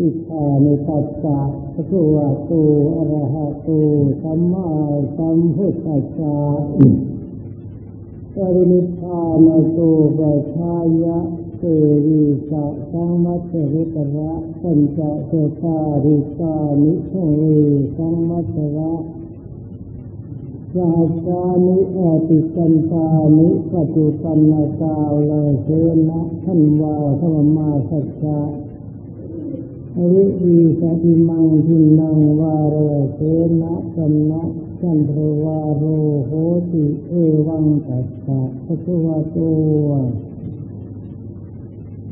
อิทานิปัสสะพระตัตูอรหะตูสัมมาสัมพุทธัสสะปรินิพพานตูปัชายะเสรีสะสังมัตริตระปัญจเสตาริสานิโชเวสังมัตระสาสานิอติกันตานิปฏิปันนากาลเสนะท่านวาธรรมาสัจจะ ริยีสติมังทินังวาโรเสนะสันนะสันทวาโรโหติเอวังตัสสะพระตัวตัว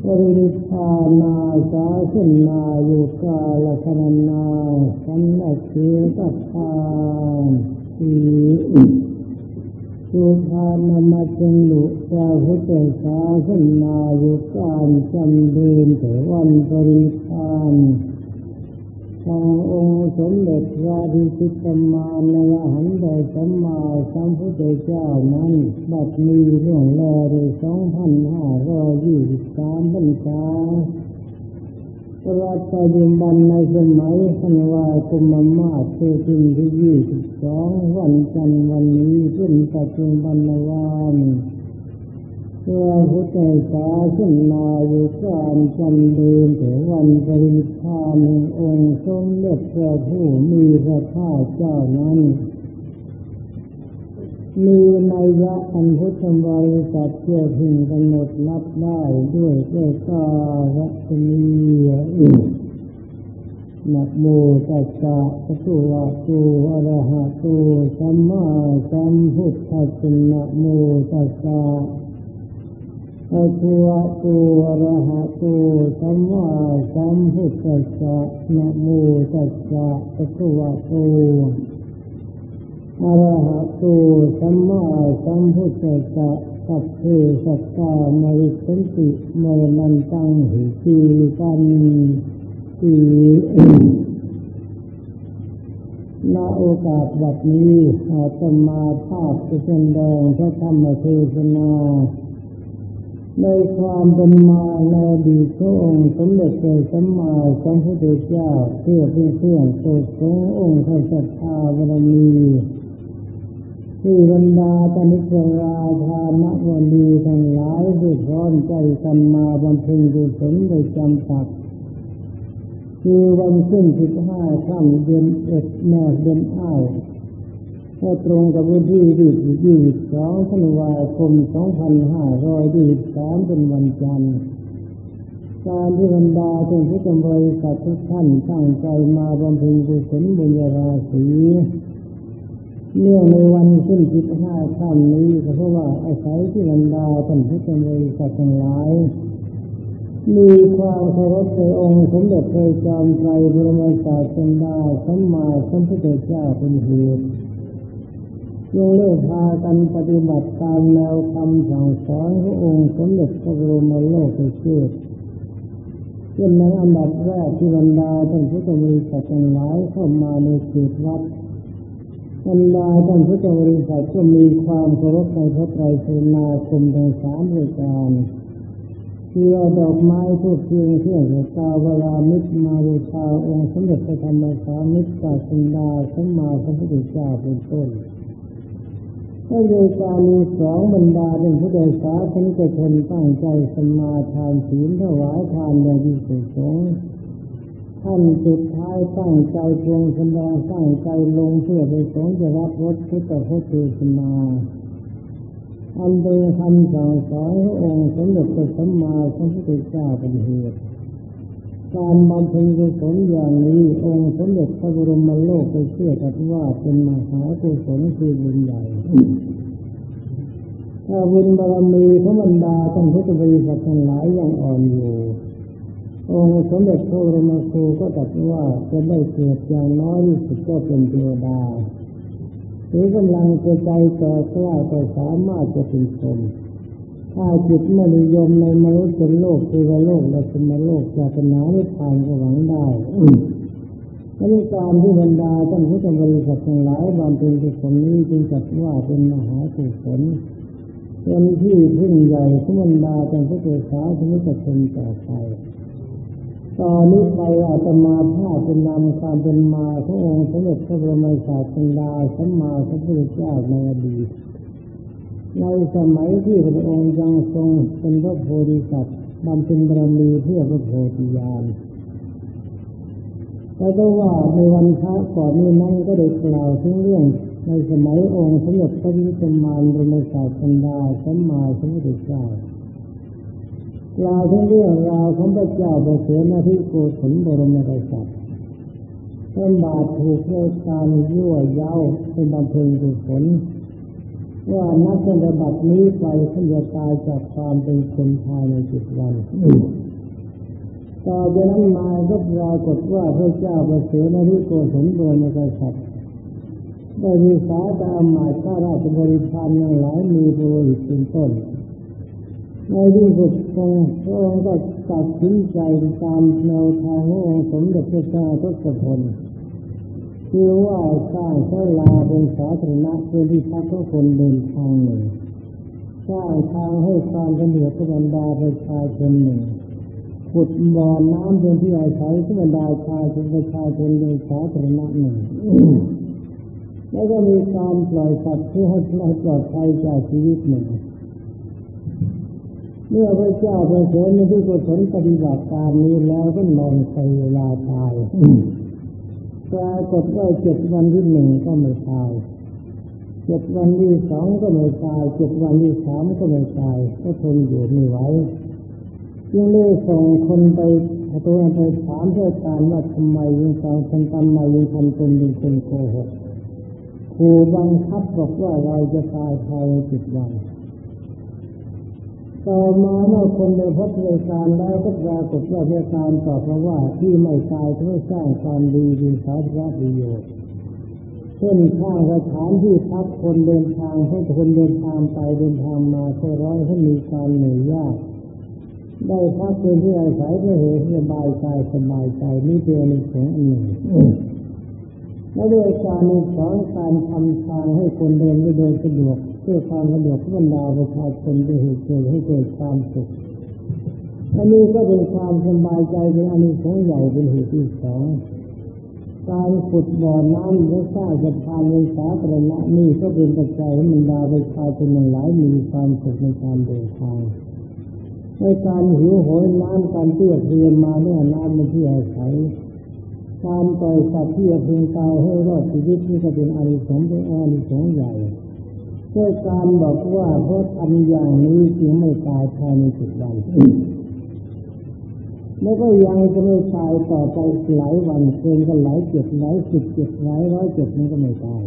ปริพานาสาสนาอยู่กาลคณนาสันนัเสตัทาน สุภานามาจังหลุพระพุทธศาสนาอยู่การจำเดินแต่วันปริพานทางองค์สมเด็จพระดิสิตมานรหันต์ได้สัมมาสัมพุทธเจ้านั้นบัดมีเรื่องแลในสองพันห้าร้อยยี่สิบสามพรรษา ประปัจจุบันในสมัยพันวาคุมมาศเทตินที่ยี่สิบสองวันจันทร์วันนี้เป็นปัจจุบันวันเพระพุทธศาสนาอยู่การจำเดินถึงวันปริพานองค์สมเด็จพระผู้มีพระภาคเจ้านั้น มีนัยยะอันพุทธบริษัทเที่ยวพึงกำหนดรับได้ด้วยเจ้าตาวัตมีนะโมตัสสะภะคะวะโตอรหะโตสัมมาสัมพุทธัสสะนะโมตัสสะภะคะวะโตอรหะโตสัมมาสัมพุทธัสสะนะโมตัสสะภะคะวะโต อรหะโตสัมมาสัมพุทธัสสะสัพเพสัตตามริสันติมรณันตังหิตีกันทีณโอกาสแบบนี้อาตมาภาพจะแสดงพระธรรมเทศนาในความเป็นมาในดีพระองค์สมเด็จพระสัมมาสัมพุทธเจ้าเพื่อเป็นเครื่องโปรดสงองค์พระสัทธาบารมี ที่บรรดาตนิกราธานวันดีทั้งหลายได้พร้อมใจกันมาบำเพ็ญกุศลโดยจำกัดคือวันขึ้นสิบห้าค่ำเดือนเอ็ดแม่เดือนอ้ายก็ตรงกับวันที่ยี่สิบยี่สิบสองธันวาคมสองพันห้าร้อยยี่สิบสามเป็นวันจันทร์การที่บรรดาท่านผู้จำบริษัททุกท่านตั้งใจมาบำเพ็ญกุศลบุญราศี เนื่องในวันขึ้นสิบห้าค่ำนี้เพราะว่าอาศัยที่บรรดาท่านผู้จำบริษัททั้งหลาย มีความเคารพในองค์สมเด็จพระจอมไตรบรมศาสดาสัมมาสัมพุทธเจ้าเป็นเหตุยังเลือกพากันปฏิบัติตามแนวคำสั่งสอนขององค์สมเด็จพระบรมโลกเชิดเป็นในอันดับแรกที่บรรดาท่านพุทธบริษัททั้งหลายเข้ามาในเขตวัด บรรดาท่านพุทธบริษัทก็มีความเคารพในพระไตรสนาคมทั้งสามประการคือเอดอกไม้ทูบเทียนเครื่องตาเวลามิตรมาบูชาองค์สมเด็จพระธรรมสามิตรศาสดาสมมาสัมพุทธเจ้าเป็นต้นก็โดยการมีสองบรรดาเป็นผู้โดยสารนิกชนตั้งใจสมาทานศีลถวายทานอย่างที่สุดสง ท่านสุดท้ายตั้งใจพวงแสดงตั้งใจลงเพื่อไปสงจะรับรถพุทธพระเทศนาอันเป็นคำสั่งสอนขององค์สมเด็จพระสัมมาสัมพุทธเจ้าเป็นเหตุการบำเพ็ญกุศลอย่างนี้องค์สมเด็จพระบรมโลกไปเชื่อกันว่าเป็นมหากุศลคือบุญใหญ่ถ้าบุญบารมีพระบรรดาท่านพุทธบริษัททั้งหลายยังอ่อนอยู่ องค์สมเด็จพระรมครูก็ตรัสว่าจะได้เกิดอย่างน้อยที่สุดก็เป็นเทวดาหรือกำลังจะใจต่อกล้าแต่สามารถจะเป็นคนถ้าจิตไม่นิยมในมนุษย์เป็นโลกเทวโลกและสมโลกจะเป็นนาได้ผ่านก็หวังได้ในการที่บรรดาท่านผู้จำบริษัททั้งหลายบำเพ็ญกุศลนี้จึงจัดว่าเป็นมหากุศลเป็นที่พึ่งใหญ่ที่บรรดาท่านผู้เกิดสาธุนิกชนต่อไป ตอนนี้ไปอาตมาภาพเป็นนำความเป็นมาขององค์สมเด็จพระบรมศาสดาสัมมาสัมพุทธเจ้าในอดีตในสมัยที่พระองค์ยังทรงเป็นพระโพธิสัตว์บำเพ็ญบารมีเพื่อพระโพธิญาณแล้วก็ว่าในวันพระก่อนนี้นั้นก็ได้กล่าวถึงเรื่อง ในสมัยองค์สมเด็จพระวิจิตมารบรมศาสดาสัมมาสัมพุทธเจ้า กล่าวถึงเรื่องราวของพระเจ้าประเสนาธิโกศลบรมกษัตริย์ต้นบาทถูกเพื่อการยั่วเย้าเป็นบำเพ็ญกุศลว่านักปฏิบัตินี้ไปท่านจะตายจากความเป็นคนภายในจิตวันต่อจากนั้นมาก็ปรากฏว่าพระเจ้าประเสนาธิโกศลบรมกษัตริย์ได้มีสาดาหมายข้าราชบริพารอย่างหลายมีโปรหิตเป็นต้น ในที่สุดทรงพระองค์ก็ตัดสินใจตามแนวทางขององค์สมเด็จพระเจ้าทศพลคือว่าสร้างศาลาเป็นสาธารณะเป็นที่พักของคนเดินทางหนึ่งสร้างทางให้ความสะดวกบรรดาประชาชนหนึ่งขุดบ่อน้ำเป็นที่อาศัยที่บรรดาชาชนประชาชนในสาธารณะหนึ่งแล้วก็มีการปล่อยสัตว์เพื่อให้ปลอดภัยจากชีวิตหนึ่ง เมื่อพระเจ้าพระเสด็จที่กุศลปฏิบัติการนี้แล้วก็นอนไปเวลาตายปรากฏว่าเจ็ดวันที่หนึ่งก็ไม่ตายเจ็ดวันที่สองก็ไม่ตายเจ็ดวันที่สามก็ไม่ตาย ก็ทนอยู่ไม่ไหวยังได้ส่งคนไปตัวไปถามเพื่อการว่าทำไมยังฟังทำทำไมยังทำตนเป็นคนโกหกครูบังคับบอกว่าเราจะตายภายในจิตวัน ต่อมาเมื่อคนได้พบเหตุการแล้วก็ปรากฏว่าเหตุการตอบว่าที่ไม่ตายเพราะสร้างความดีดีสาธารณประโยชน์เช่นข้างสถานที่พักคนเดินทางให้คนเดินทางไปเดินทางมาเร้อยให้มีการเหนื่อยยากได้พักเป็นที่อาศัยเพื่อเหตุสบายใจสบายใจนี่เป็นในสงอันหนึ่งและด้วยการสองการทำทางให้คนเดินได้โดยสะดวก เพื่อความสะดวกบรรดาประชาชนได้เหตุเกิดให้เกิดความสุขอันนี้ก็เป็นความสบายใจเป็นอันนี้ของใหญ่เป็นเหตุที่สองการขุดบ่อน้ำและสร้างสะพานในสาธารณะนี่ก็เป็นปัจจัยให้บรรดาประชาชนหลายมีความสุขในการเดินทางในการหิวโหยน้ำการเตี้ยเทียนมาเนี่ยน้ำในที่อาศัยการปล่อยสัตว์ที่จะพึงตายให้รอดชีวิตนี่ก็เป็นอานิสงส์เป็นอานิสงส์ใหญ่ ด้วยการบอกว่าเพราะทำอย่างนี้จึงไม่ตายภายในสิบวันแล้วก็ยังจะไม่ตายต่อไปหลายวันเกินกันหลายเจ็ดหลายสิบเจ็ดหลายร้อยเจ็ดนี้ก็ไม่ตาย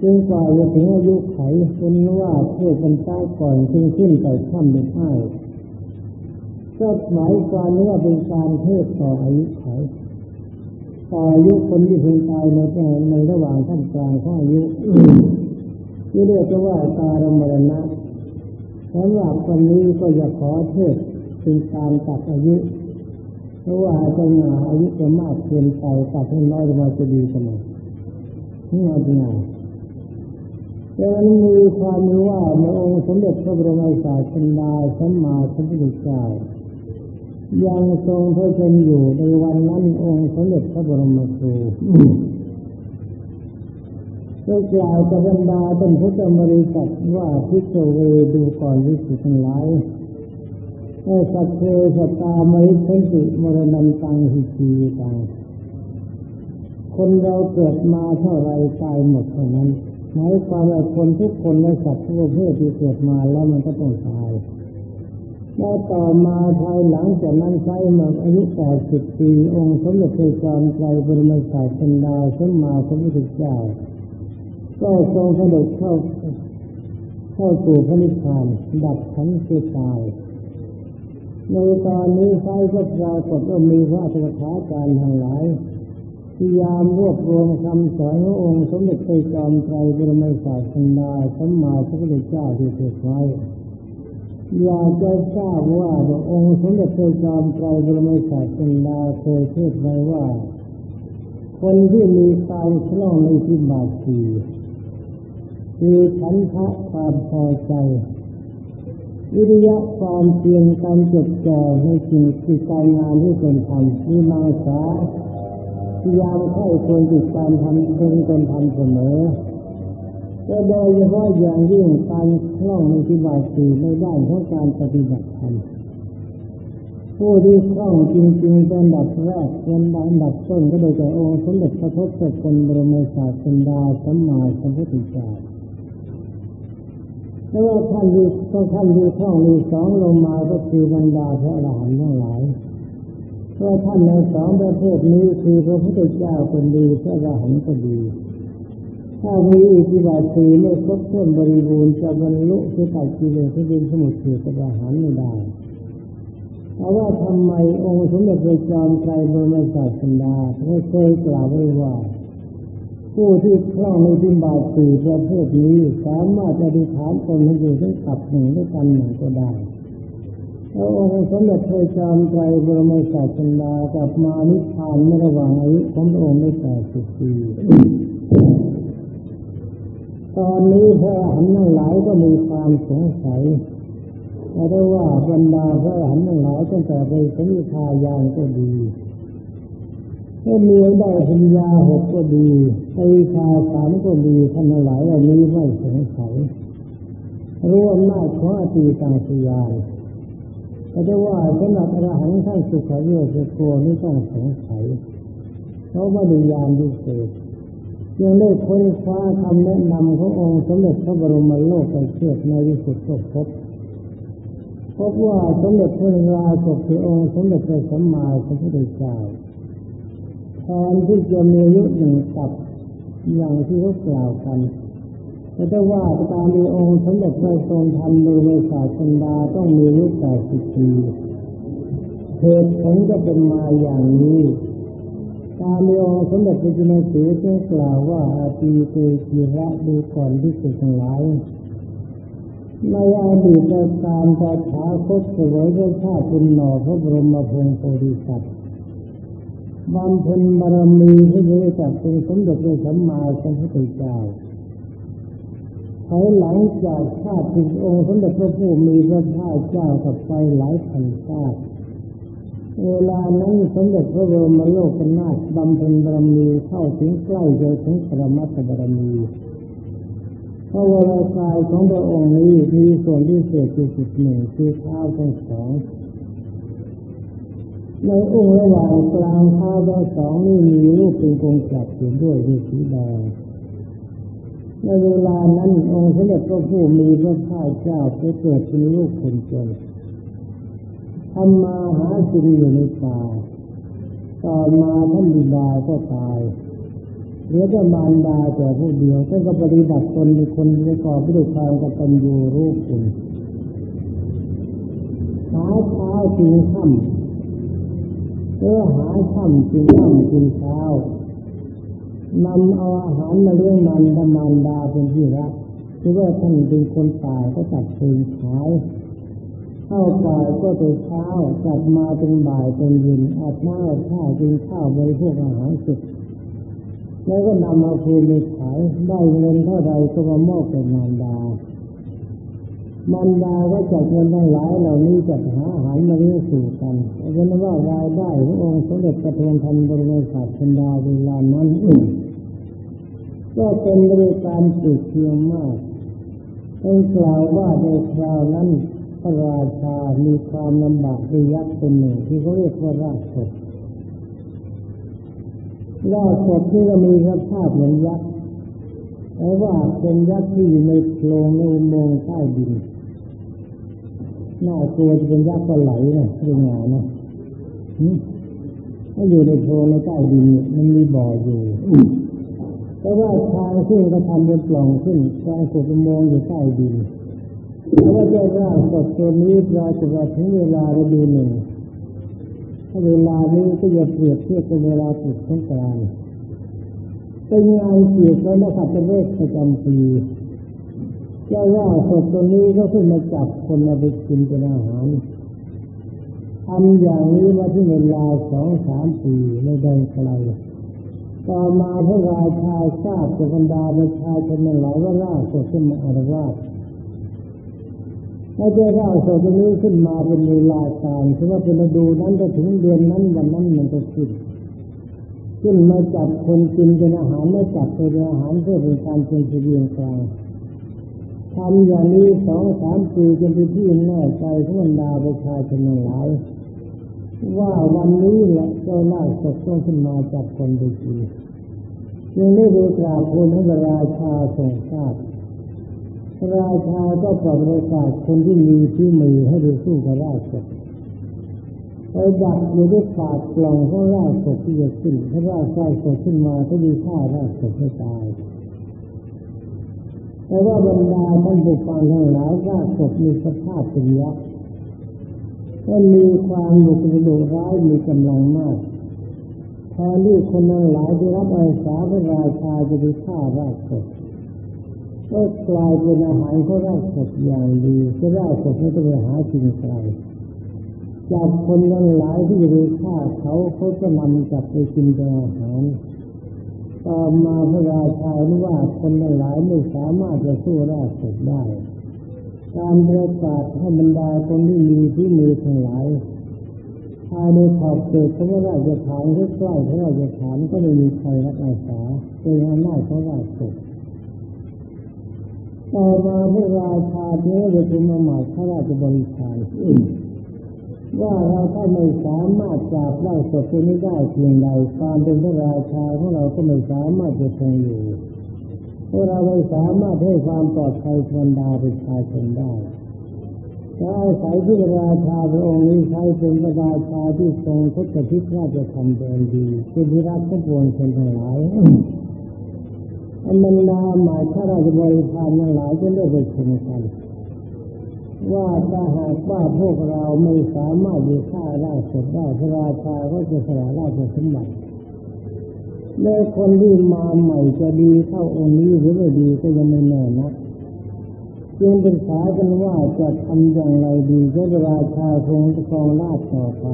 จึงกว่าจะถึงอายุไขเป็นว่าเพื่อเป็นต้ก่อนจึงขึ้นไปข้ามไปท้ก็หมายความว่าเป็นการเทศต่ออายุไขต่ออายุคนที่พึงตายในในระหว่างท่ามกลางของอายุ ที่เรียกว่าตารมรณะสำหรับคนนี้ก็จะขอเทศเป็นการตัดอายุ เพราะว่าจะหนาอายุจะมากเกินไปตัดให้น้อยมาจะดีเสมอนี่เอาเป็นไงดังนั้นมีความรู้ว่าในองค์สมเด็จพระบรมศาสดาสัมมาสัมพุทธเจ้ายังทรงพระชนอยู่ในวันนั้นองค์สมเด็จพระบรมครู ได้กล่าวกับบรรดาเป็นพุทธบริษัทว่าพิจเวดูก่อนวิสุททั้งหลายให้สัตเทสตาไม่ทันติมรณันตังหิจีตังคนเราเกิดมาเท่าไรตายหมดเท่านั้นหมายความว่าคนทุกคนในสัตว์ทุกประเภทที่เกิดมาแล้วมันก็ต้องตายแล้วต่อมาภายหลังจากนั้นใช้มาอายุแปดสิบปีองค์สมเด็จพระจอมไตรบรมศาสดาสมมาสมพุทธเจ้า ก็ทรงเสด็จเข้าเข้าสู่พระนิพพานดับขันธ์คือตาย ในตอนนี้ไฟก็ปรากฏว่ามีพระสุขาการทั้งหลายพยายามรวบรวมคำสอนขององค์สมเด็จพระจอมไตรบรมศาสดาสมมาสมพุทธเจ้าที่ถูกไว้อยากจะทราบว่าองค์สมเด็จพระจอมไตรบรมศาสดาเคยเทศไว้ว่า คนที่มีการคล่องในที่บาที อฉันทะความพอใจ วิริยะความเพียรการจดจ่อในสิ่งที่การงานที่ตนทำมีมาสาพยายามเข้าควรจิตการทำตนตนทำเสมอแต่โดยเฉพาะอย่างยิ่งการคล่องในที่บาสีในด้านของการปฏิบัติธรรมผู้ที่คล่องจริงๆเป็นดับแรกเป็นอันดับต้นก็โดยแต่องค์สมเด็จพระพุทธเป็นบรมศาสดาสัมมาสัมพุทธเจ้า แล้ว่าท่านที่ต้องท่านที่คล่องมีสองลงมาก็คือบรรดาพระอรหันต์ทั้งหลายเพราะท่านในสองประเภทนี้คือพระพุทธเจ้าคนดีพระอรหันต์ก็ดีถ้ามีอิทธิบาทสีไม่ครบถ้วนบริบูรณ์จะบรรลุที่ตัดกิเลสที่ดินสมุทรคือพระอรหันต์ไม่ได้เพราะว่าทำไมองค์สมเด็จพระจอมไตรบรมศาสดาไม่เคยกล่าวไว้ว่า ผู้ที่คล่องในทิบาสี่ประเภทนี้สามารถจะดิฐานตนให้อยู่ได้กับหนึ่งด้วยกันหนึ่งก็ได้แล้วองค์สมเด็จพระจอมไตรบรมศาสดากับมานิพพานไม่ระหว่างอายุของพระองค์ไม่แต่สิบปีตอนนี้พระอรหันต์ทั้งหลายก็มีความสงสัยเราได้ว่าบรรดาพระอรหันต์ทั้งหลายตั้งแต่ไปสมิทายานก็ดี ถ้ามีได้ปัญญาหกก็ดีปริชาสามก็ดีท่านทั้งหลายเหล่านี้ไม่สงสัยรู้อำนาจของอตีตังสยานแต่ได้ว่าสำหรับอรหันต์ท่านสุขเวสโกนี่ต้องสงสัยเพราะว่ามียานพิเศษยังได้ค้นคว้าคำแนะนำขององค์สมเด็จพระบรมโลกไปเชื่อในที่สุดก็พบพบว่าสมเด็จพระราชกคือองค์สมเด็จพระสัมมาสัมพุทธเจ้า แทนที่จะมีอายุหนึ่งกับอย่างที่เขากล่าวกันแต่ถ้าว่าตามมีองค์สมเด็จพระทรงทำโดยในศาสนาต้องมีอายุแปดสิบปีเหตุผลก็เป็นมาอย่างนี้ตามมีองค์สมเด็จพระจุลสีจึงกล่าวว่าอาตีเตจิระดูก่อนที่สุดทั้งหลายในอดีตการจะถาคตเสวยพระชาติเป็นหน่อพระบรมพงศ์โพธิสัตว์ บำเพ็ญบารมีที่บริจักเป็นสมเด็จพระสัมมาสัมพุทธเจ้าภายหลังจากชาติถึงองค์สมเด็จพระผู้มีพระภาคเจ้ากับไปหลายพันชาติเวลานั้นสมเด็จพระบรมโลกนาถบำเพ็ญบารมีเข้าถึงใกล้จะถึงปรมัตถบารมีพระวรากายของพระองค์นี้มีส่วนที่เศษจุดหนึ่งคือเท้าทั้งสอง ในองค์ระหว่างกลางเท้าทั้งสองนี่มีรูปเป็นกงจักรอยู่ด้วยด้วยสีแดงในเวลานั้นองค์สมเด็จพระผู้มีพระภาคเจ้าไปเกิดเป็นลูกคนจนทำมาหากินอยู่ในป่าต่อมาท่านบิดาก็ตายเหลือแต่มารดาแต่ผู้เดียวท่านก็ปฏิบัติตนเป็นคนประกอบด้วยความกตัญญูรู้คุณหาเช้ากินค่ำ เพื่อหาค่ำกินค่ำกินเช้านำเอาอาหารมาเลี้ยงมันธรรมานดาเป็นที่รักคือว่าท่านเป็นคนตายก็จัดเพลงขายเข้าป่าก็ไปเช้ากลับมาเป็นบ่ายเป็นเย็นอาบน้ำอาบท่ากินข้าวบริโภคอาหารสุดแล้วก็นำมาคืนไปขายได้เงินเท่าไรก็มามอบเป็นมารดา มารดาก็จัดเงินทั้งหลายเหล่านี้จัดหาอาหารมาเลี้ยงสู่กันเพราะนั้นว่ารายได้ขององค์สมเด็จพระทนธรรมบรมศาสดาเวลานั้นก็เป็นบริการสุดเพียงมากเป็นกล่าวว่าในคราวนั้นพระราชามีความลำบากด้วยยักษ์คนหนึ่งที่เขาเรียกว่าราชศราชศที่ก็มีสภาพเหมือนยักษ์แต่ว่าเป็นยักษ์ที่อยู่ในโพรงในอุโมงค์ใต้ดิน น่ากลัวจะเป็นยักษ์ก็ไหลนะเป็นไงนะถ้าอยู่ในโพรงในใต้ดินมันมีบ่ออยู่แต่ว่าทางขึ้นก็ทำเป็นปล่องขึ้นกลางสุดอุโมงอยู่ใต้ดินแล้วก็จะร่างสดตัวนี้ปราศจาถึงเวลาฤดูหนึ่งถ้าเวลานี้ก็จะเปรียบเทียบกับเวลาติดสงกรานต์เป็นงานเกี่ยวกับนะครับเป็นเลขประจำปี เจ้าว่าสดตัวนี้ก็ขึ้นมาจับคนมาไปกินเป็นอาหารทำอย่างนี้มาที่เวลาสองสามปีไม่ได้ไกลต่อมาพระราชาทราบจากบรรดาประชาชนหลายว่าล่าสดขึ้นมาอารวาสถ้าจะร่างศพนี้ขึ้นมาเป็นเวลาการคือว่าเป็นฤดูนั้นจะถึงเดือนนั้นวันนั้นมันจะขึ้นขึ้นมาจับคนกินเป็นอาหารไม่จับเป็นอาหารเพื่อเป็นการเป็นเสบียงกลาง ทำอย่างนี้สองสามปีจนเป็นที่แน่ใจทุกบรรดาประชาชนหลาย ว่าวันนี้แหละเจ้าหน้าศพต้องขึ้นมาจับคนดีทีจึงได้ดูกราบทูลให้ราชาทรงทราบราชาก็ปลอบประกาศคนที่มีที่มือให้ไปสู้กับราชศไปดักอยู่ด้วยปากกล่องของราชศที่จะขึ้นถ้าราชศขึ้นมาก็มีฆ่าราชศให้ตาย แต่ว่าบรรดาท่านผู้ฟังทั้งหลายราชศมีสภาพเป็นยักษ์ก็มีความหนุกระดุร้ายมีกำลังมากแทนที่คนทั้งหลายที่รับอาสาพระราชาจะไปฆ่าราชศก็กลายเป็นอาหารเขาราชศอย่างดีก็ราชศไม่ต้องไปหากินไกลจากคนทั้งหลายที่จะไปฆ่าเขาเขาจะนำจับไปกินเป็นอาหาร ต่อมาพระราชาว่าคนหลายไม่สามารถจะสู้ราชศได้ การประกาศให้บรรดาคนที่มีที่มีทั้งหลายภายในขอบเขตของราชฐานที่ใกล้พระราชฐานก็ไม่มีใครรับอาสาเป็นอำนาจของราชศต่อมาพระราชาเทวดามาหมายข้าราชบริพาร ว่าเราถ้าไม่สามารถจับได้ศพตัวนี้ได้เพียงใดความเป็นพระราชาของเราก็ไม่สามารถจะคงอยู่เพราะเราไม่สามารถให้ความปลอดภัยบรรดาประชาชนได้ถ้าอาศัยที่ราชาพระองค์นี้ใช้เป็นพระราชาที่ทรงทุกทิศราชธรรมเดินดีเป็นที่รักทุกวงชนทั้งหลายอันบรรดาหมายข้าราชบริพารทั้งหลายจะได้ไปชุมกัน ว่าถ้าหากว่าพวกเราไม่สามารถอยู่ฆ่าราชสได้พระราชาก็จะสละราชสมบัติแม้คนที่มาใหม่จะดีเข้าองค์นี้หรือไม่ดีก็ยังไม่แน่นะจึงเป็นสากันว่าจะทำอย่างไรดีก็พระราชาคงจะครองราชต่อไป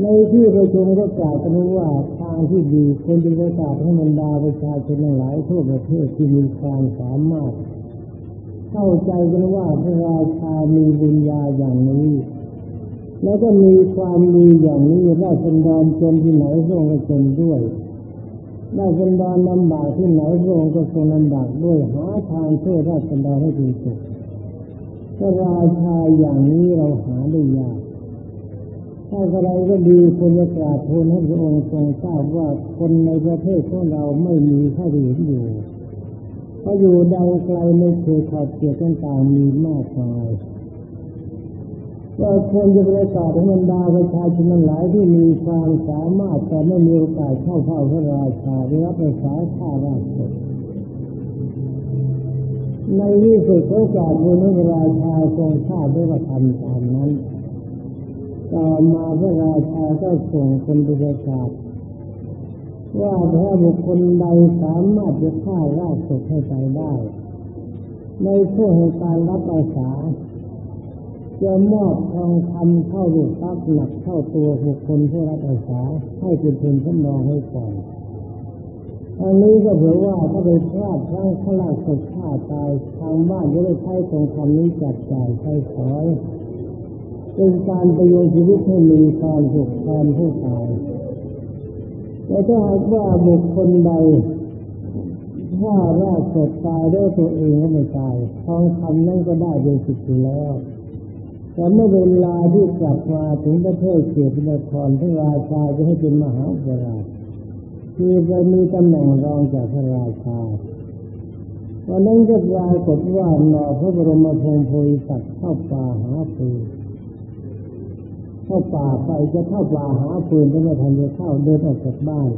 ในที่ประชุมก็กล่าวกันว่าทางที่ดีควรจะประกาศให้บรรดาประชาชนหลายทั่วประเทศที่มีความสามารถ เข้าใจกันว่าพระราชามีบุญญาอย่างนี้ แล้วก็มีความดีอย่างนี้ราชดรจนที่ไหนพระองค์ก็จนด้วยราชดรลำบากที่ไหนพระองค์ก็ทรงลำบากด้วยหาทางช่วยราชดรให้ดีสุดพระราชาอย่างนี้เราหาได้ยากถ้าอะไรก็ดีคนจะกราบทูลให้พระองค์ทรงทราบว่าคนในประเทศของเราไม่มีข้าดีอยู่ เพราอยู่ดังไกลในเขตขอบเขตต่างๆมีมากมายก็ควรจะประกาศให้บรรดาประชาชนหลายที่มีความสามารถแต่ไม่มีโอกาสเข้าเฝ้าพระราชาได้รับประสาข้าราชในที่สุดโอกาสบุญพระราชาทรงทราบด้วยว่าทำตามนั้น ต่อมาพระราชาก็ส่งคนไปประกาศ ว่าถ้าบุคคลใดสามารถจะฆ่าราชสให้ตายได้ ในช่วงของการรับอาสาจะมอบทองคำเข้าลูกตักหนักเข้าตัวบุคคลผู้รับอาสาให้เป็นทุนสำรองให้ก่อนอันนี้ก็เผื่อว่าถ้าไปพลาดครั้งขลาดศพฆ่าตายทางบ้านจะได้ใช้ทองคำนี้จัดจ่ายใช้สอยเป็นการประโยชน์ชีวิตให้มีความสุขแทนผู้ตาย แต่ถ้าหากว่าบุคคลใดถ้าราชดตายด้วยตัวเองก็ไม่ตายทองคำนั้นก็ได้โดยสิทธิแล้วแต่เมื่อเวลาที่กลับมาถึงประเทศเกียรตินครพระราชาจะให้เป็นมหาปราชคือจะมีตำแหน่งรองจากพระราชาวันนั้นก็ปรากฏว่าหนอพระบรมพงศ์โพธิสัตว์เข้าป่าหาฟืน เข้าป่าไปจะเข้าป่าหาฟืนก็ไม่ทันจะเข้าเดินออกจากบ้าน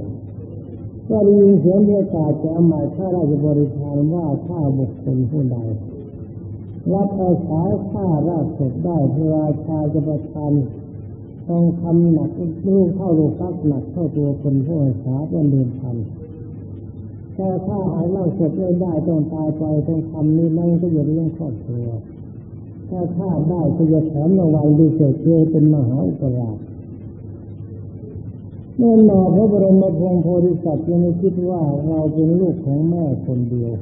ก็ได้ยินเสียงประกาจากหมายข้าราชบริพารว่าข้าบุคคลผู้ใดรับอาสาข้าราชได้พระราชาจะประทานทองคำหนักลูกเข้าลูกฟักหนักเข้าตัวคนผู้อาสาเป็นเดือนพันแต่ถ้าหายเล่าศพไม่ได้ต้องตายไปต้องทำนี้นั่นก็จะเลี้ยงครอบครัว ถ้าฆ่าได้ก็จะแถมรางวัลดีเกิดเจเป็นมหาอุปราชเมื่อนอพระบรมพงโพธิสัตว์ยังไม่คิดว่าเราเป็นลูกของแม่คนเดียว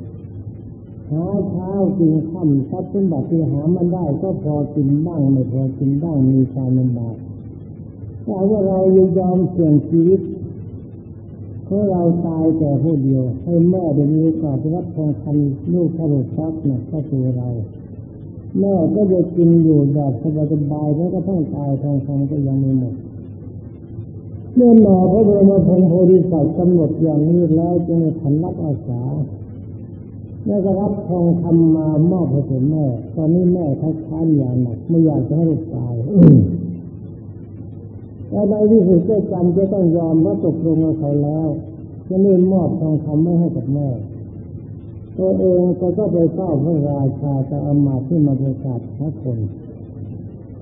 หาเช้ากินค่ำทรัพย์สมบัติที่หามันได้ก็พอกินบ้างไม่พอกินบ้างมีความลำบากแต่ว่าเรายอมเสี่ยงชีวิตเพราะเราตายแต่ผู้เดียวให้แม่ได้มีโอกาสรับทองคำลูกขลุทรัพย์เนี่ยก็ตัวเรา แม่ก็จะกินอยู่แบบสบายๆแล้วก็ต้องตายทองคำก็ยังไม่หมดเมื่อหมอพระบรมพงโพธิสัตว์กำหนดอย่างนี้แล้วจึงขันรับอาสาแล้วก็รับทองคำมามอบให้ถึงแม่ ตอนนี้แม่เขาค้านอย่างหนักไม่อยากจะให้ลูกตายแต่ในที่สุดก็จำจะต้องยอมว่าตกลงกับเขาแล้วจะนี่มอบทองคำไม่ให้กับแม่ ตัวเองก็ก็ไปเฝ้าพระราชาจะอามาที่มาประกาศพระคน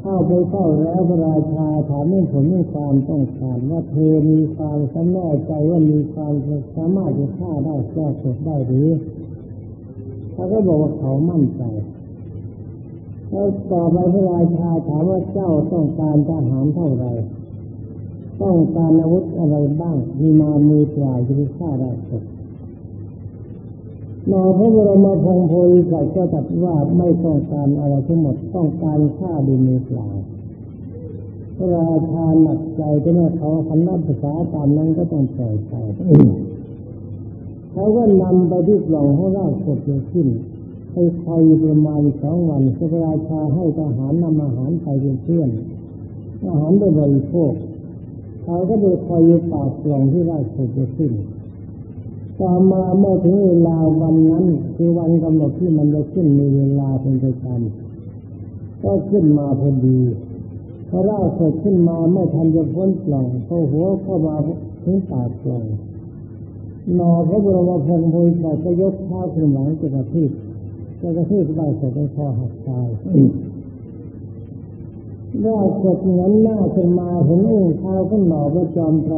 เข้าไปเฝ้าแล้วพระราชาถามเรื่องผลเรื่องความต้องการว่าเธอมีความสำแน่ใจว่ามีความสามารถจะฆ่าได้แก้สดได้หรือเขาก็บอกว่าเขามั่นใจแล้วต่อไปพระราชาถามว่าเจ้าต้องการทหารเท่าไหร่ต้องการอาวุธอะไรบ้างมีมามีปลาจะฆ่าได้สด นอพระบรมพงโพธิสัตว์ก็ตรัสว่าไม่ต้องการอะไรทั้งหมดต้องการฆ่าดิมือเปล่าพระราชาหนักใจที่แม่เขาคำนับภาษาตามนั้นก็ต้องปล่อยไปเขาก็นำไปที่กล่องให้ร่างศพเขึ้นให้คอยประมาณสองวันพระราชาให้ทหารนำอาหารไปเป็นเพื่อนอาหารได้บริโภคเขาก็ไปคอยอยู่ปากกล่องที่ร่างศพจะขึ้น ต่อมาเมื่อถึงเวลาวันนั้นคือวันกำหนดที่มันจะขึ้นมีเวลาเป็นประจำก็ขึ้นมาพอดีพอร่างศพขึ้นมาเมื่อทันจะพ้นกล่องพอหัวเข้ามาถึงปากกล่องนอพระบรมพงศ์โพธิสัตว์ก็ยกเท้าขึ้นหลังจะกระทืบจะกระทืบได้ศพไปคอหักตายร่างศพนั้นหน้าขึ้นมาเห็นองค์เท้าก็หนอพระจอมไตร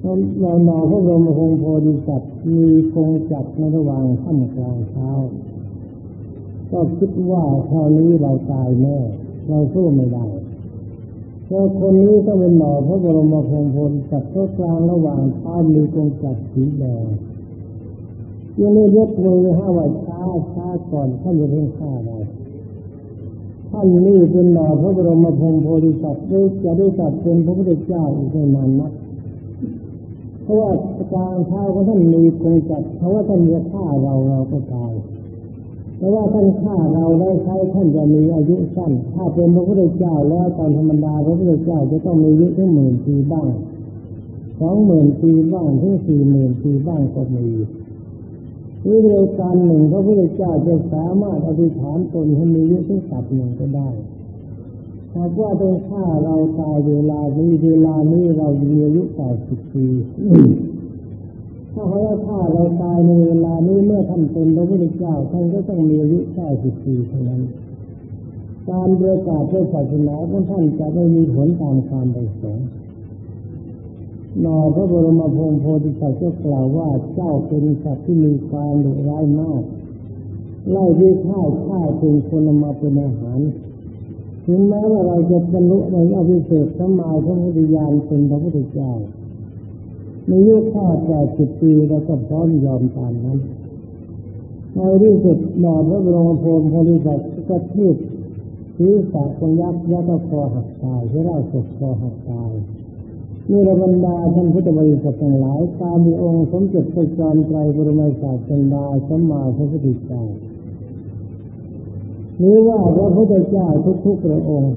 เราหนอพระบรมพงโพธิสัตว์มีคงจักในระหว่างค่ำกลางเช้า ก็คิดว่าคราวนี้เราตายแน่เราสู้ไม่ได้เพราะคนนี้ก็เป็นหมอพระบรมพงศ์พลจับเข้ากลางระหว่างท้ามีกงจักรสีแดงยังไม่ยกมือห้าว่าช้าช้าก่อนท่านจะเพิ่งฆ่าเราท่านนี่เป็นหมอพระบรมพงโพธิสัตว์ได้จะได้ตัดเป็นพระพุทธเจ้าอีกไม่นานนัก เพราะว่ากางเท้าของท่านมีกงจักรเพราะว่าท่านจะฆ่าเราเราก็ตายเพราะว่าท่านฆ่าเราได้ใช้ท่านจะมีอายุสั้น ถ้าเป็นพระพุทธเจ้าแล้วตามธรรมดาพระพุทธเจ้าจะต้องมีอายุถึงหมื่นปีบ้างสองหมื่นปีบ้างถึงสี่หมื่นปีบ้างก็มีวิธีการหนึ่งพระพุทธเจ้าจะสามารถอธิษฐานตนให้มีอายุถึงสับหนึ่งก็ได้ หากว่าเป็นฆ่าเราตายเวลานี้เวลานี้เรามีอายุแปดสิบปีถ้าเขาว่าฆ่าเราตายในเวลานี้เมื่อท่านเป็นพระพุทธเจ้าท่านก็ต้องมีอายุแค่สิบปีเท่านั้น การประกาศพระศาสนาของท่านจะไม่มีผลตามความประสงค์นอพระบรมพงศ์โพธิสัตว์ก็กล่าวว่าเจ้าเป็นสัตว์ที่มีความดุร้ายมากไล่ที่ฆ่าฆ่าถึงคนมาเป็นอาหาร ถึงแม้ว่าเราจะบรรลุในอภิเศษสมัยพระพุทธญาณเป็นพระพุทธเจ้าในยุคข้าแปดสิบปีเราก็พร้อมยอมตามนั้นในที่สุดหลอดพระบรมโพธิสัตว์ก็ทืบศีรษะของยักษ์ยักษ์คอหักตายที่ราศพคอหักตายนี่ระบรรดาท่านพุทธบริษัททั้งหลายตามมีองค์สมเด็จพระจอมไตรบรมศาสดาสมมาพระพุทธเจ้า หรือว่าพระพุทธเจ้าทุกๆพระองค์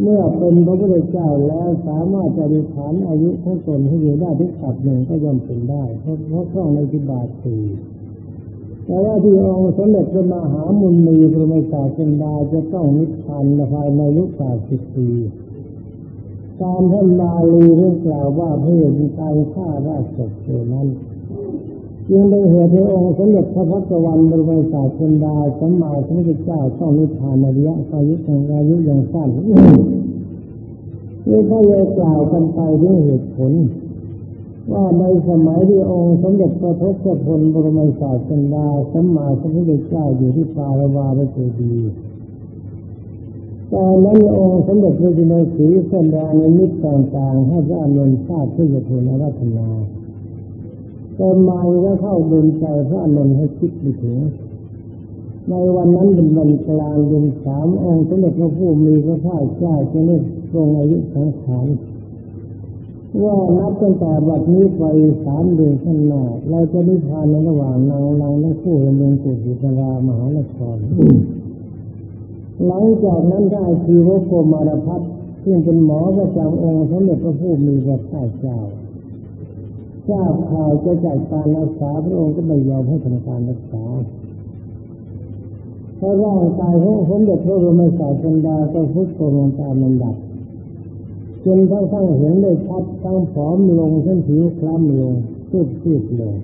เมื่อเป็นพระพุทธเจ้าแล้วสามารถจะดิฐานอายุของตนให้อยู่ได้ทุกสัดหนึ่งก็ย่อมเป็นได้ เพราะเพราะข้องในจิบาสีแต่ว่าที่องค์สมเด็จพระมหามุนีพระมศาสดาจะต้องนิพพานภายในยุคแปดสิบปีตามท่านบาลีเรื่องกล่าวว่าเพื่อมีการฆ่าราชศพนั้น จึงได้เหตุที่องค์สมเด็จพระพักวันบรมศาสดาสมมาสมเด็จเจ้าต้องนิพพานในระยะอายุของอายุอย่างสั้นนี่ก็เลยกล่าวกันไปด้วยเหตุผล ว่าในสมัยที่องค์สมเด็จพระทศพลบรมศาสดาสมมาสมเด็จเจ้าอยู่ที่ปารวาลเจดีตอนนั้นองค์สมเด็จพระจินสีแสดงในมิตรต่างๆให้พระอนุนทราบเพื่อจะทูลอารัธนา แต่มาก็เข้าดุลใจพระอนุนให้คิดไปถึงในวันนั้นเป็นวันกลางเดือนสามองค์สมเด็จพระผู้มีพระภาคเจ้าจะได้ทรงอายุสังขารว่านับตั้งแต่บัดนี้ไปสามเดือนข้างหน้าเราจะนิพพานในระหว่างนางนางและผู้เมืองกุศิรามหานครหลังจากนั้นได้ชีวโกมารพัฒซึ่งเป็นหมอประจำองค์สมเด็จพระผู้มีพระภาคเจ้า ทราบข่าวจะจัดการรักษาพระองค์ก็ไม่ยอมให้ทำการรักษาเพราะร่างกายของสมเด็จพระบรมศาสดาก็ฟุดโทรมตามลำดับจนทั้งทั้งเห็นได้ชัดทั้งผอมลงทั้งผิวคล้ำลงสุดสุดลง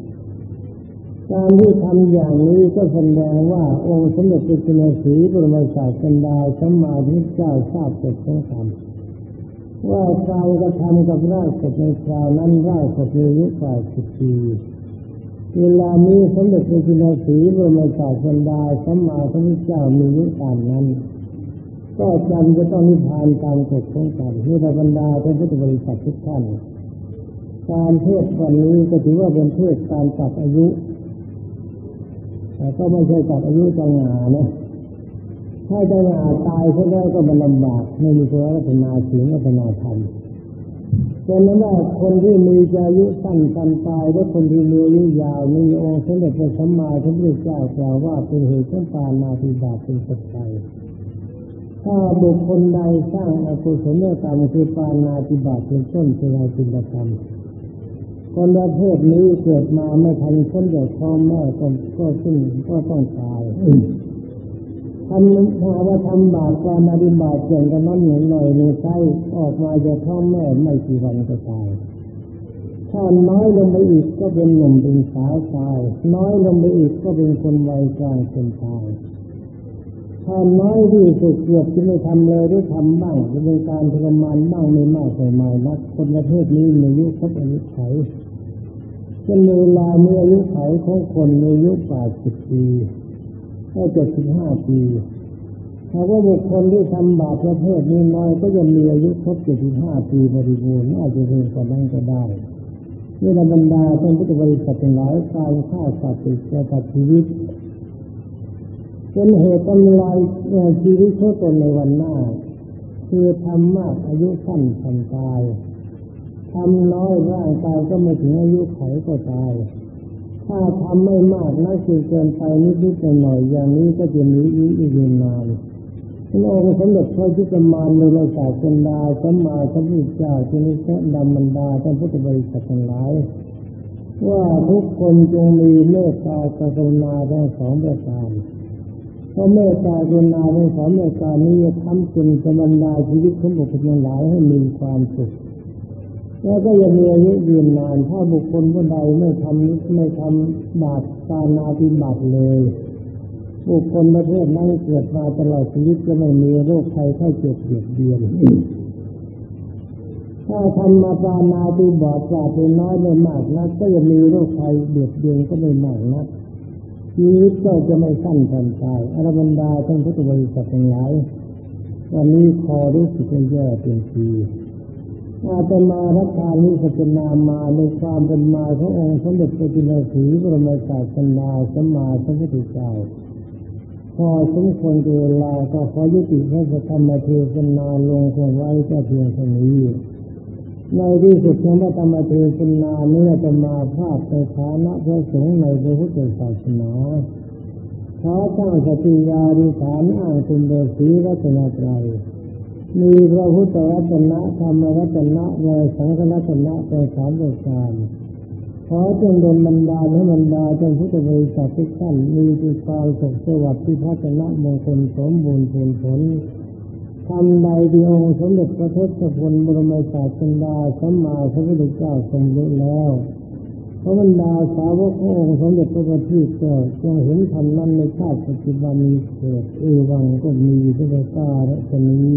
การที่ทำอย่างนี้ก็แสดงว่าองค์สมเด็จพระจินสีบรมศาสดาสัมมาทิฏเจ้าทราบเสร็จทั้งธรรม ว่าการกระทำกับราชในคราวนั้นราชมีอายุกว่าสิบปีเวลานี้สมเด็จพระจินสีบรมศาสดาสัมมาทิเจ้ามีอายุตามนั้น ก็จำจะต้องนิพพานตามกฎของกรรมนี่บรรดาท่านพุทธบริษัททุกท่านการเทศวันนี้ก็ถือว่าเป็นเทศการตัดอายุ แต่ก็ไม่ใช่ตัดอายุจังหานะ ถ้าจังหาตายเสียแล้ก็มันลำบากไม่มีตัวรัตนาศีลรัตนาธรรมฉะนั้นว่าคนที่มีอายุสั้นกันตายและคนที่มีอายุยาวมีองค์สมเด็จพระสัมมาสัมพุทธเจ้ากล่าวว่าเป็นเหตุของปานาติบาเป็นปัจจัยถ้าบุคคลใดสร้างอกุศลกรรมคือปานาติบาเป็นต้นเป็นอาจินกรรมคนประเภทนี้เกิดมาไม่ทันพ้นจากท้องแม่ก็ก็ซึ่งก็ต้องตาย ทำถ้าว่าทำบาปการมาดิบาปเกี่ยงกันนั้นเหมือนหน่อยในไส้ออกมาจากท้องแม่ไม่กี่วันก็ตายถ้าน้อยลงไปอีกก็เป็นหนุ่มเป็นสาวตาย น้อยลงไปอีกก็เป็นคนวัยกลางคนตายถ้าน้อยที่สุดเกือบจะไม่ทำเลยหรือทำบ้างจะเป็นการทรมานบ้างไม่มากไม่น้อยนักคนประเภทนี้มีอายุครบอายุไขจะมีเวลามีอายุไขของคนมีอายุแปดสิบปี ก็เจ็ดสิบห้าปีถ้าว่าบุคคลที่ทำบาปประเภทนี้น้อยก็จะมีอายุครบเจ็ดสิบห้าปีบริบูรณ์อาจจะเรียนกว่านั้นก็ได้นี่บรรดาท่านพุทธบริษัทหลายการฆ่าสัตว์ติดตัดชีวิตเป็นเหตุทำลายชีวิตเขาตนในวันหน้า คือทำมากอายุสั้นทันตายทำน้อยร่างกายก็ไม่ถึงอายุไขก็ตาย ถ้าทำไม่มากน่าคือเกินไปนิดนิดหน่อยอย่างนี้ก็จะมีอีกยืนนานพระองค์สมเด็จพระจิตมานในราชาเจนดาสัมมาสัมพุทธเจ้าที่นี้แค่ดำมันดาท่านพุทธบริษัททั้งหลายว่าทุกคนจงมีเมตตากรุณาทั้งสองประการเพราะเมตตากรุณาในสอนเมตตานี้ทำจนสมบรรดาชีวิตของบุคคลหลายให้มีความสุข แล้วก็ยังมีอายุยืนนาน ถ้าบุคคลผู้ใดไม่ทำไม่ทำบาปตานาติบาตเลย บุคคลประเภทนั้นเกิดมาตลอดชีวิตจะไม่มีโรคภัยไข้เจ็บเบียดเบียนถ้าทำมาปานาติบาตปราเป็นน้อยไม่มากนักก็จะมีโรคภัยเบียดเบียนก็ไม่มากนักชีวิตก็จะไม่สั้นกันตายอรบรรดาท่านพุทธบริษัททั้งหลายวันนี้คอรู้สึกแย่เป็นที อาจะมารับการนี้สัจนามาในความเป็นมาขององค์สมเด็จพระจินสีบรมศาสนาสมมาสัมพุทธเจ้าพอสมควรเวลาก็ขอยุติพระธรรมเทศนาลงคงไว้แค่เพียงเท่านี้ในที่สุดธรรมธรรมเทศนาเนื้อจะมาภาพในฐานะพระสงฆ์ในพระพุทธศาสนาขอตั้งสติญาดิฐานอ้างคุณเดชีรัตนตรัย มีพระพุทธรัตนะธรรมรัตนะและสังฆรัตนะเป็นสามประการขอจงดลบรรดาและบรรดาจงพุทธบริษัททุกท่านมีจิตความสุขสวัสดิ์ที่พัฒนามงคลสมบูรณ์ผลผลทำใดที่องค์สมเด็จพระทศพลบรมศาสดาสัมมาสัมพุทธเจ้าทรงรู้แล้วพระบรรดาสาวกขององค์สมเด็จพระบัณฑิตเกิดจงเห็นธรรมนั้นในชาติปัจจุบันเกิดเอวังก็มีพระเจ้าและจะมี